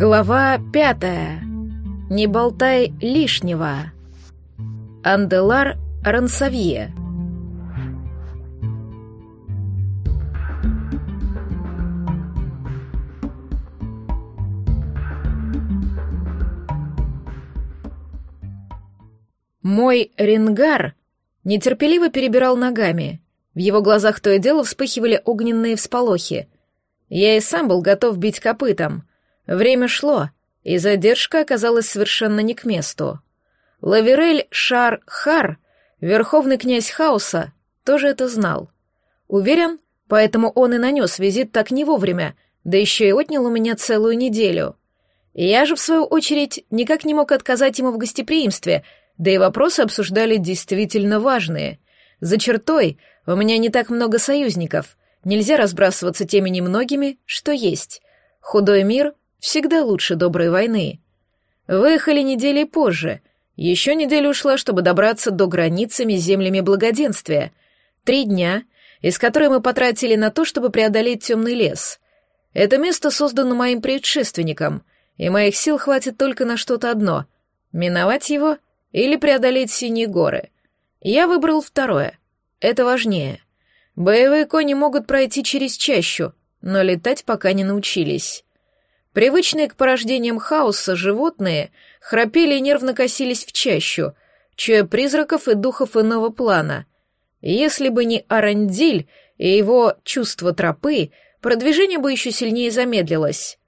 Глава пятая. Не болтай лишнего. Анделар Рансавье. Мой рингар нетерпеливо перебирал ногами. В его глазах то и дело вспыхивали огненные всполохи. Я и сам был готов бить копытом. Время шло, и задержка оказалась совершенно не к месту. Лаверель Шар-Хар, верховный князь хаоса, тоже это знал. Уверен, поэтому он и нанес визит так не вовремя, да еще и отнял у меня целую неделю. Я же, в свою очередь, никак не мог отказать ему в гостеприимстве — да и вопросы обсуждали действительно важные. За чертой у меня не так много союзников, нельзя разбрасываться теми немногими, что есть. Худой мир всегда лучше доброй войны. Выехали недели позже. Еще неделя ушла, чтобы добраться до границами землями благоденствия. Три дня, из которых мы потратили на то, чтобы преодолеть темный лес. Это место создано моим предшественником, и моих сил хватит только на что-то одно — миновать его — или преодолеть синие горы. Я выбрал второе. Это важнее. Боевые кони могут пройти через чащу, но летать пока не научились. Привычные к порождениям хаоса животные храпели и нервно косились в чащу, чуя призраков и духов иного плана. Если бы не Арандиль и его чувство тропы, продвижение бы еще сильнее замедлилось.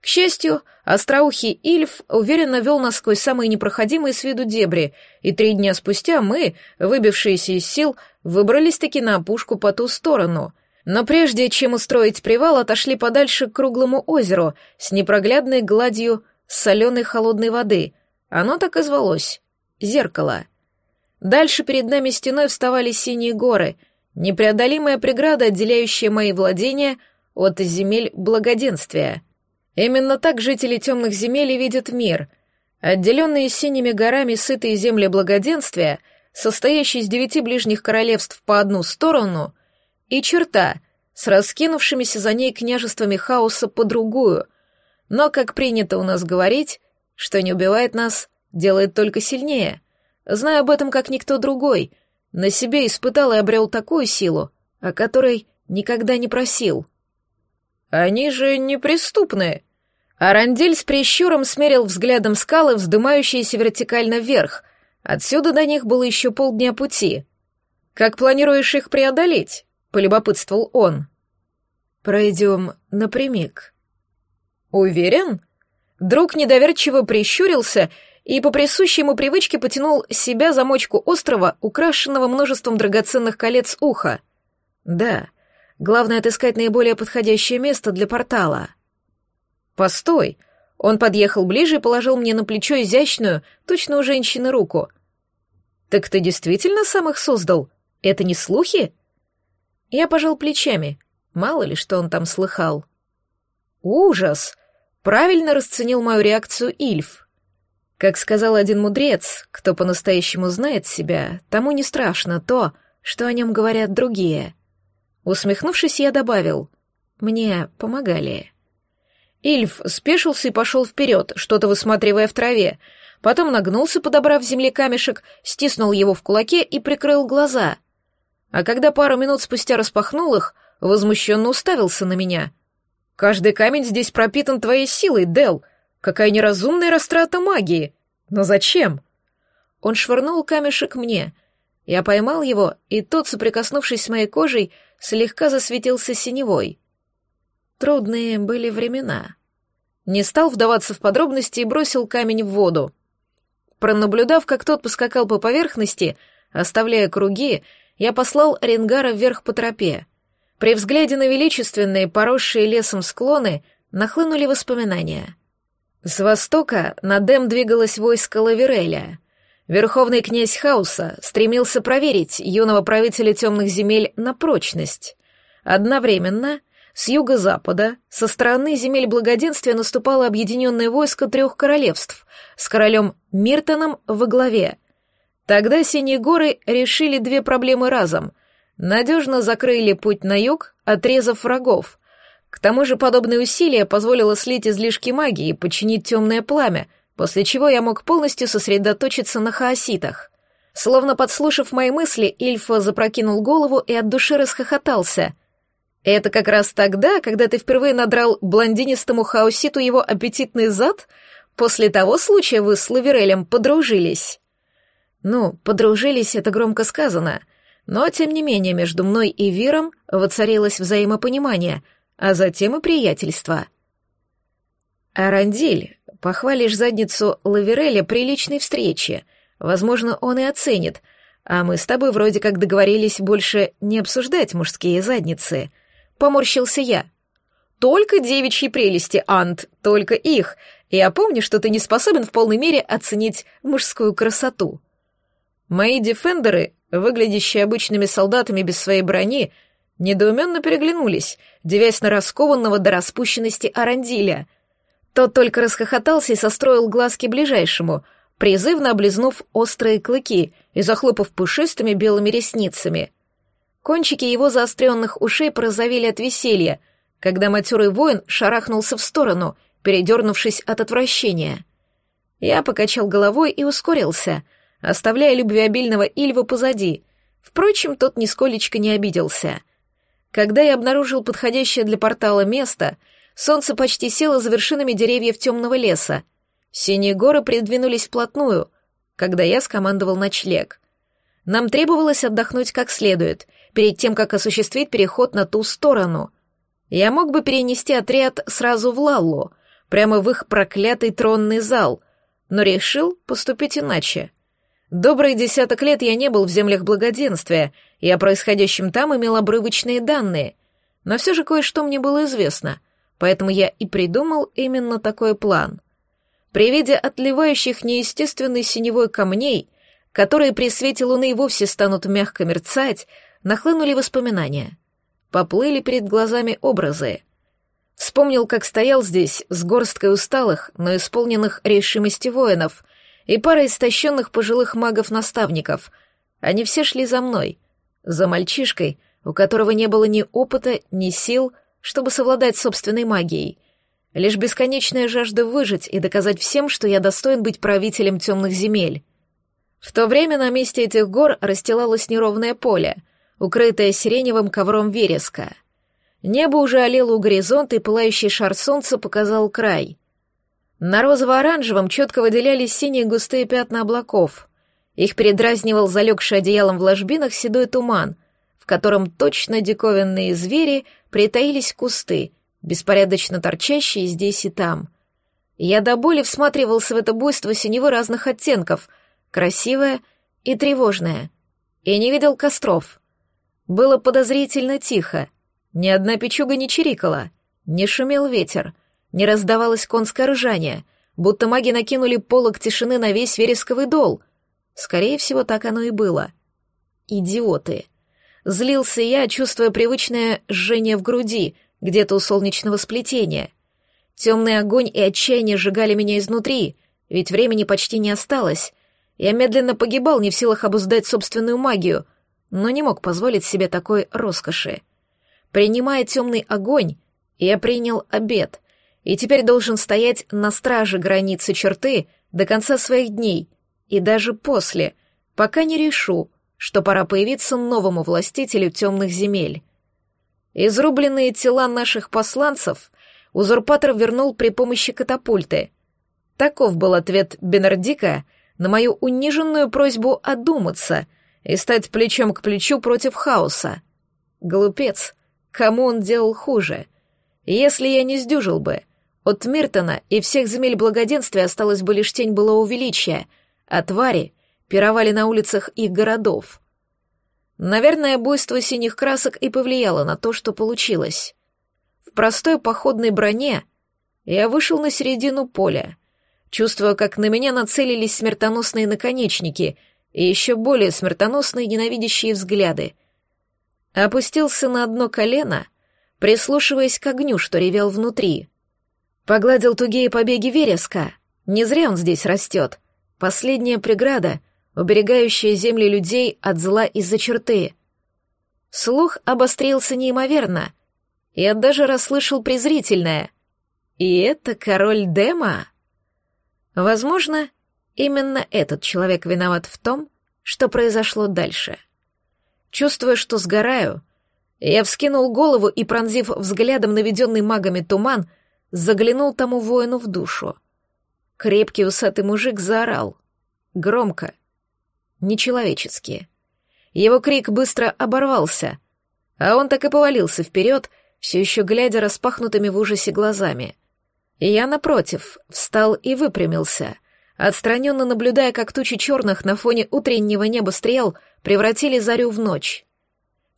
К счастью, остроухий Ильф уверенно вел нас сквозь самые непроходимые с виду дебри, и три дня спустя мы, выбившиеся из сил, выбрались-таки на опушку по ту сторону. Но прежде чем устроить привал, отошли подальше к круглому озеру с непроглядной гладью соленой холодной воды. Оно так и звалось — зеркало. Дальше перед нами стеной вставали синие горы, непреодолимая преграда, отделяющая мои владения от земель благоденствия — Именно так жители темных земель видят мир. Отделенные синими горами сытые земли благоденствия, состоящие из девяти ближних королевств по одну сторону, и черта с раскинувшимися за ней княжествами хаоса по другую. Но, как принято у нас говорить, что не убивает нас, делает только сильнее. Знаю об этом как никто другой, на себе испытал и обрел такую силу, о которой никогда не просил. «Они же неприступные», Арандиль с прищуром смерил взглядом скалы, вздымающиеся вертикально вверх. Отсюда до них было еще полдня пути. «Как планируешь их преодолеть?» — полюбопытствовал он. «Пройдем напрямик». «Уверен?» Друг недоверчиво прищурился и по присущей ему привычке потянул себя замочку острова, украшенного множеством драгоценных колец уха. «Да, главное отыскать наиболее подходящее место для портала». «Постой!» Он подъехал ближе и положил мне на плечо изящную, точно у женщины, руку. «Так ты действительно сам их создал? Это не слухи?» Я пожал плечами. Мало ли, что он там слыхал. «Ужас!» Правильно расценил мою реакцию Ильф. Как сказал один мудрец, кто по-настоящему знает себя, тому не страшно то, что о нем говорят другие. Усмехнувшись, я добавил, «Мне помогали». Ильф спешился и пошел вперед, что-то высматривая в траве. Потом нагнулся, подобрав земле камешек, стиснул его в кулаке и прикрыл глаза. А когда пару минут спустя распахнул их, возмущенно уставился на меня. «Каждый камень здесь пропитан твоей силой, Дел. Какая неразумная растрата магии! Но зачем?» Он швырнул камешек мне. Я поймал его, и тот, соприкоснувшись с моей кожей, слегка засветился синевой. Трудные были времена. Не стал вдаваться в подробности и бросил камень в воду. Пронаблюдав, как тот поскакал по поверхности, оставляя круги, я послал Ренгара вверх по тропе. При взгляде на величественные, поросшие лесом склоны, нахлынули воспоминания. С востока на Дэм двигалось войско Лавереля. Верховный князь Хауса стремился проверить юного правителя темных земель на прочность. Одновременно с юго-запада, со стороны земель благоденствия наступало объединенное войско трех королевств с королем Миртоном во главе. Тогда Синие горы решили две проблемы разом. Надежно закрыли путь на юг, отрезав врагов. К тому же подобное усилие позволило слить излишки магии и подчинить темное пламя, после чего я мог полностью сосредоточиться на хаоситах. Словно подслушав мои мысли, Ильфа запрокинул голову и от души расхохотался. «Это как раз тогда, когда ты впервые надрал блондинистому хаоситу его аппетитный зад? После того случая вы с Лаверелем подружились?» «Ну, подружились — это громко сказано», но, тем не менее, между мной и Виром воцарилось взаимопонимание, а затем и приятельство. «Арандиль, похвалишь задницу Лавереля при личной встрече. Возможно, он и оценит, а мы с тобой вроде как договорились больше не обсуждать мужские задницы». Поморщился я. «Только девичьи прелести, Ант, только их. Я помню, что ты не способен в полной мере оценить мужскую красоту». Мои дефендеры выглядящие обычными солдатами без своей брони, недоуменно переглянулись, девясь на раскованного до распущенности Арандиля. Тот только расхохотался и состроил глазки ближайшему, призывно облизнув острые клыки и захлопав пушистыми белыми ресницами. Кончики его заостренных ушей порозовели от веселья, когда матерый воин шарахнулся в сторону, передернувшись от отвращения. Я покачал головой и ускорился — оставляя любвеобильного Ильва позади. Впрочем, тот нисколечко не обиделся. Когда я обнаружил подходящее для портала место, солнце почти село за вершинами деревьев темного леса. Синие горы придвинулись вплотную, когда я скомандовал ночлег. Нам требовалось отдохнуть как следует, перед тем, как осуществить переход на ту сторону. Я мог бы перенести отряд сразу в Лаллу, прямо в их проклятый тронный зал, но решил поступить иначе. Добрый десяток лет я не был в землях благоденствия, и о происходящем там имел обрывочные данные, но все же кое-что мне было известно, поэтому я и придумал именно такой план. При виде отливающих неестественной синевой камней, которые при свете луны и вовсе станут мягко мерцать, нахлынули воспоминания. Поплыли перед глазами образы. Вспомнил, как стоял здесь с горсткой усталых, но исполненных решимости воинов — и пара истощенных пожилых магов-наставников. Они все шли за мной, за мальчишкой, у которого не было ни опыта, ни сил, чтобы совладать собственной магией. Лишь бесконечная жажда выжить и доказать всем, что я достоин быть правителем темных земель. В то время на месте этих гор расстилалось неровное поле, укрытое сиреневым ковром вереска. Небо уже олело у горизонта, и пылающий шар солнца показал край. На розово-оранжевом четко выделялись синие густые пятна облаков. Их передразнивал залегший одеялом в ложбинах седой туман, в котором точно диковинные звери притаились кусты, беспорядочно торчащие здесь и там. Я до боли всматривался в это буйство синевы разных оттенков, красивое и тревожное, и не видел костров. Было подозрительно тихо, ни одна печуга не чирикала, не шумел ветер — не раздавалось конское ржание, будто маги накинули полог тишины на весь вересковый дол. Скорее всего, так оно и было. Идиоты. Злился я, чувствуя привычное жжение в груди, где-то у солнечного сплетения. Темный огонь и отчаяние сжигали меня изнутри, ведь времени почти не осталось. Я медленно погибал, не в силах обуздать собственную магию, но не мог позволить себе такой роскоши. Принимая темный огонь, я принял обед — и теперь должен стоять на страже границы черты до конца своих дней и даже после, пока не решу, что пора появиться новому властителю темных земель. Изрубленные тела наших посланцев узурпатор вернул при помощи катапульты. Таков был ответ Бенардика на мою униженную просьбу одуматься и стать плечом к плечу против хаоса. Глупец, кому он делал хуже? Если я не сдюжил бы — от Миртона и всех земель благоденствия осталась бы лишь тень былого величия, а твари пировали на улицах их городов. Наверное, буйство синих красок и повлияло на то, что получилось. В простой походной броне я вышел на середину поля, чувствуя, как на меня нацелились смертоносные наконечники и еще более смертоносные ненавидящие взгляды. Опустился на одно колено, прислушиваясь к огню, что ревел внутри — Погладил тугие побеги вереска. Не зря он здесь растет. Последняя преграда, уберегающая земли людей от зла из-за черты. Слух обострился неимоверно, Я даже расслышал презрительное. «И это король Дема?» Возможно, именно этот человек виноват в том, что произошло дальше. Чувствуя, что сгораю, я вскинул голову и, пронзив взглядом наведенный магами туман, заглянул тому воину в душу. Крепкий усатый мужик заорал. Громко. Нечеловечески. Его крик быстро оборвался, а он так и повалился вперед, все еще глядя распахнутыми в ужасе глазами. Я, напротив, встал и выпрямился, отстраненно наблюдая, как тучи черных на фоне утреннего неба стрел превратили зарю в ночь.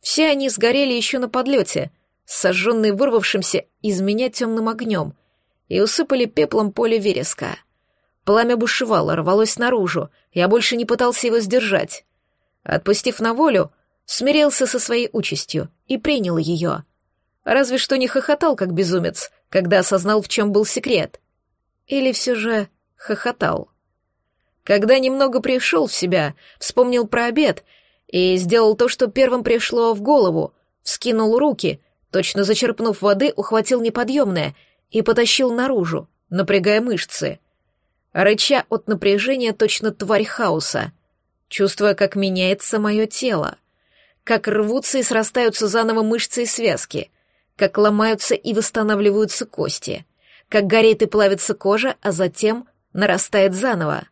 Все они сгорели еще на подлете, сожженные вырвавшимся из меня темным огнем, и усыпали пеплом поле вереска — Пламя бушевало, рвалось наружу, я больше не пытался его сдержать. Отпустив на волю, смирился со своей участью и принял ее. Разве что не хохотал, как безумец, когда осознал, в чем был секрет. Или все же хохотал. Когда немного пришел в себя, вспомнил про обед и сделал то, что первым пришло в голову, вскинул руки, точно зачерпнув воды, ухватил неподъемное и потащил наружу, напрягая мышцы — рыча от напряжения точно тварь хаоса, чувствуя, как меняется мое тело, как рвутся и срастаются заново мышцы и связки, как ломаются и восстанавливаются кости, как горит и плавится кожа, а затем нарастает заново.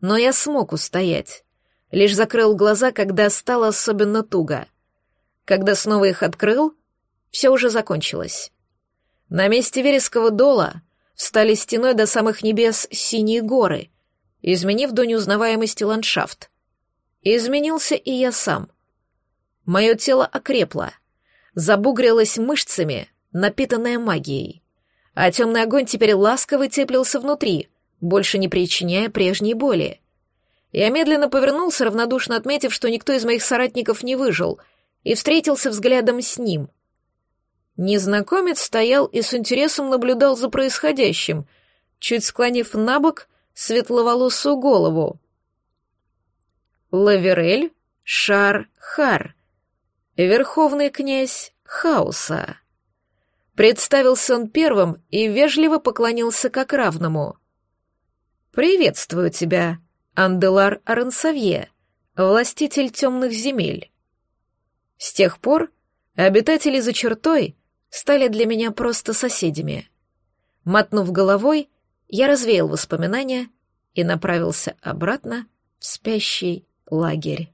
Но я смог устоять. Лишь закрыл глаза, когда стало особенно туго. Когда снова их открыл, все уже закончилось. На месте вереского дола стали стеной до самых небес синие горы, изменив до неузнаваемости ландшафт. изменился и я сам. Мое тело окрепло, забугрилось мышцами, напитанное магией. А темный огонь теперь ласково теплился внутри, больше не причиняя прежней боли. Я медленно повернулся, равнодушно отметив, что никто из моих соратников не выжил, и встретился взглядом с ним — Незнакомец стоял и с интересом наблюдал за происходящим, чуть склонив на бок светловолосую голову. Лаверель Шар-Хар, верховный князь хаоса. Представился он первым и вежливо поклонился как равному. «Приветствую тебя, Анделар Арансавье, властитель темных земель». С тех пор обитатели за чертой стали для меня просто соседями. Мотнув головой, я развеял воспоминания и направился обратно в спящий лагерь.